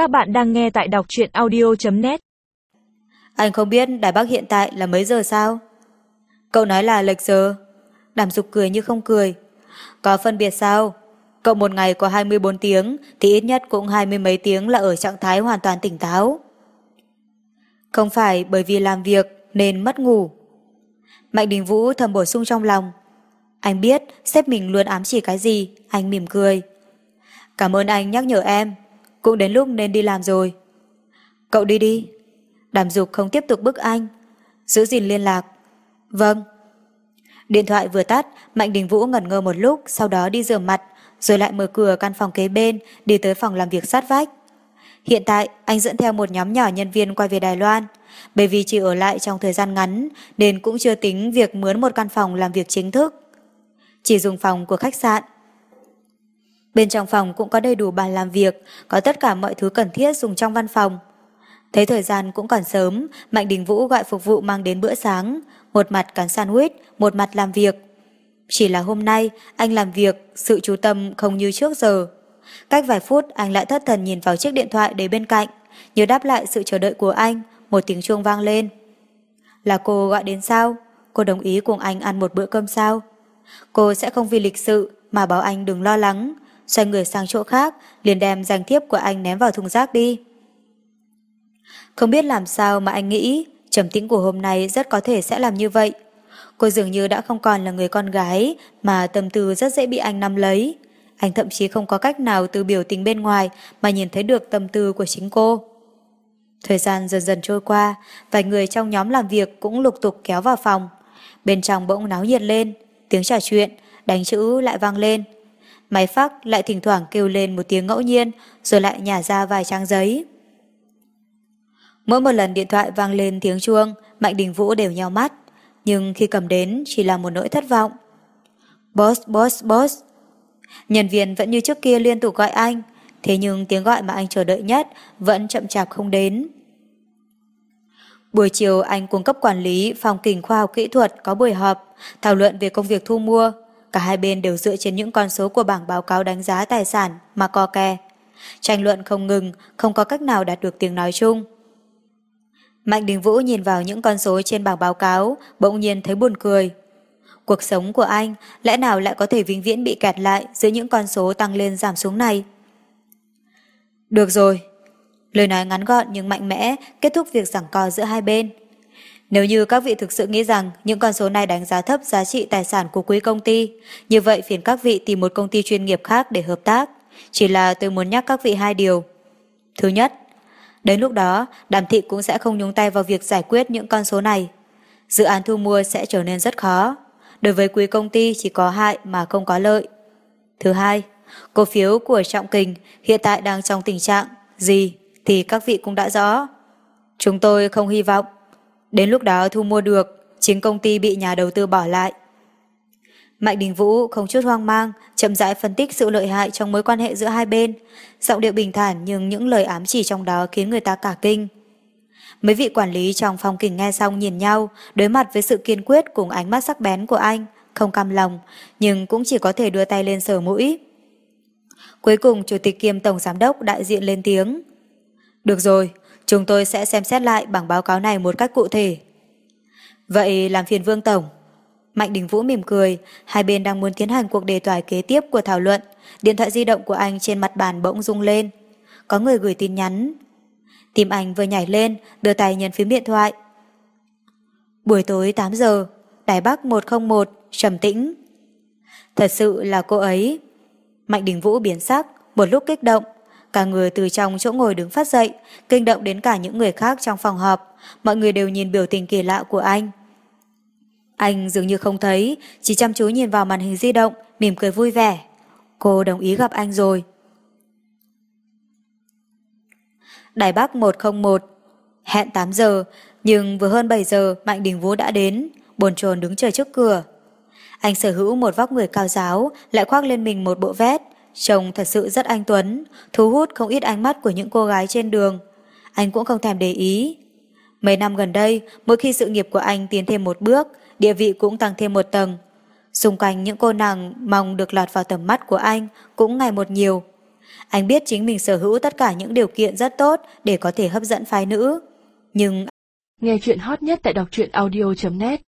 Các bạn đang nghe tại đọc truyện audio.net Anh không biết Đài Bắc hiện tại là mấy giờ sao? Cậu nói là lệch giờ. Đàm dục cười như không cười. Có phân biệt sao? Cậu một ngày có 24 tiếng thì ít nhất cũng hai mươi mấy tiếng là ở trạng thái hoàn toàn tỉnh táo. Không phải bởi vì làm việc nên mất ngủ. Mạnh Đình Vũ thầm bổ sung trong lòng. Anh biết sếp mình luôn ám chỉ cái gì, anh mỉm cười. Cảm ơn anh nhắc nhở em, cũng đến lúc nên đi làm rồi. Cậu đi đi. Đàm dục không tiếp tục bức anh. Giữ gìn liên lạc. Vâng. Điện thoại vừa tắt, Mạnh Đình Vũ ngẩn ngơ một lúc, sau đó đi rửa mặt, rồi lại mở cửa căn phòng kế bên, đi tới phòng làm việc sát vách. Hiện tại, anh dẫn theo một nhóm nhỏ nhân viên quay về Đài Loan. Bởi vì chỉ ở lại trong thời gian ngắn, nên cũng chưa tính việc mướn một căn phòng làm việc chính thức. Chỉ dùng phòng của khách sạn. Bên trong phòng cũng có đầy đủ bàn làm việc, có tất cả mọi thứ cần thiết dùng trong văn phòng. Thấy thời gian cũng còn sớm, Mạnh Đình Vũ gọi phục vụ mang đến bữa sáng, một mặt cắn sandwich, một mặt làm việc. Chỉ là hôm nay, anh làm việc, sự chú tâm không như trước giờ. Cách vài phút, anh lại thất thần nhìn vào chiếc điện thoại để bên cạnh, như đáp lại sự chờ đợi của anh, một tiếng chuông vang lên. Là cô gọi đến sao? Cô đồng ý cùng anh ăn một bữa cơm sao? Cô sẽ không vì lịch sự mà bảo anh đừng lo lắng, xoay người sang chỗ khác, liền đem danh thiếp của anh ném vào thùng rác đi. Không biết làm sao mà anh nghĩ, trầm tĩnh của hôm nay rất có thể sẽ làm như vậy. Cô dường như đã không còn là người con gái mà tâm tư rất dễ bị anh nắm lấy. Anh thậm chí không có cách nào từ biểu tình bên ngoài mà nhìn thấy được tâm tư của chính cô. Thời gian dần dần trôi qua, vài người trong nhóm làm việc cũng lục tục kéo vào phòng. Bên trong bỗng náo nhiệt lên, tiếng trò chuyện, đánh chữ lại vang lên. Máy phát lại thỉnh thoảng kêu lên một tiếng ngẫu nhiên, rồi lại nhả ra vài trang giấy. Mỗi một lần điện thoại vang lên tiếng chuông, Mạnh Đình Vũ đều nhau mắt, nhưng khi cầm đến chỉ là một nỗi thất vọng. Boss, boss, boss. Nhân viên vẫn như trước kia liên tục gọi anh, thế nhưng tiếng gọi mà anh chờ đợi nhất vẫn chậm chạp không đến. Buổi chiều anh cung cấp quản lý phòng kình khoa học kỹ thuật có buổi họp, thảo luận về công việc thu mua. Cả hai bên đều dựa trên những con số của bảng báo cáo đánh giá tài sản mà co kè. Tranh luận không ngừng, không có cách nào đạt được tiếng nói chung. Mạnh Đình Vũ nhìn vào những con số trên bảng báo cáo, bỗng nhiên thấy buồn cười. Cuộc sống của anh lẽ nào lại có thể vĩnh viễn bị kẹt lại giữa những con số tăng lên giảm xuống này? Được rồi. Lời nói ngắn gọn nhưng mạnh mẽ kết thúc việc giảng co giữa hai bên. Nếu như các vị thực sự nghĩ rằng những con số này đánh giá thấp giá trị tài sản của quý công ty, như vậy phiền các vị tìm một công ty chuyên nghiệp khác để hợp tác. Chỉ là tôi muốn nhắc các vị hai điều. Thứ nhất, đến lúc đó, đàm thị cũng sẽ không nhúng tay vào việc giải quyết những con số này. Dự án thu mua sẽ trở nên rất khó. Đối với quý công ty chỉ có hại mà không có lợi. Thứ hai, cổ phiếu của Trọng Kình hiện tại đang trong tình trạng gì thì các vị cũng đã rõ. Chúng tôi không hy vọng Đến lúc đó thu mua được, chính công ty bị nhà đầu tư bỏ lại. Mạnh Đình Vũ không chút hoang mang, chậm rãi phân tích sự lợi hại trong mối quan hệ giữa hai bên. Giọng điệu bình thản nhưng những lời ám chỉ trong đó khiến người ta cả kinh. Mấy vị quản lý trong phòng kình nghe xong nhìn nhau, đối mặt với sự kiên quyết cùng ánh mắt sắc bén của anh, không cam lòng, nhưng cũng chỉ có thể đưa tay lên sờ mũi. Cuối cùng chủ tịch kiêm tổng giám đốc đại diện lên tiếng. Được rồi, Chúng tôi sẽ xem xét lại bằng báo cáo này một cách cụ thể. Vậy làm phiền Vương Tổng. Mạnh Đình Vũ mỉm cười, hai bên đang muốn tiến hành cuộc đề tài kế tiếp của thảo luận. Điện thoại di động của anh trên mặt bàn bỗng rung lên. Có người gửi tin nhắn. Tim anh vừa nhảy lên, đưa tay nhấn phím điện thoại. Buổi tối 8 giờ, Đài Bắc 101, trầm tĩnh. Thật sự là cô ấy. Mạnh Đình Vũ biến sắc, một lúc kích động, Cả người từ trong chỗ ngồi đứng phát dậy, kinh động đến cả những người khác trong phòng họp. Mọi người đều nhìn biểu tình kỳ lạ của anh. Anh dường như không thấy, chỉ chăm chú nhìn vào màn hình di động, mỉm cười vui vẻ. Cô đồng ý gặp anh rồi. Đài Bắc 101 Hẹn 8 giờ, nhưng vừa hơn 7 giờ Mạnh Đình Vũ đã đến, bồn chồn đứng chờ trước cửa. Anh sở hữu một vóc người cao giáo, lại khoác lên mình một bộ vét, Trông thật sự rất anh Tuấn, thu hút không ít ánh mắt của những cô gái trên đường. Anh cũng không thèm để ý. Mấy năm gần đây, mỗi khi sự nghiệp của anh tiến thêm một bước, địa vị cũng tăng thêm một tầng. Xung quanh những cô nàng mong được lọt vào tầm mắt của anh cũng ngày một nhiều. Anh biết chính mình sở hữu tất cả những điều kiện rất tốt để có thể hấp dẫn phái nữ. Nhưng nghe chuyện hot nhất tại đọc truyện audio.net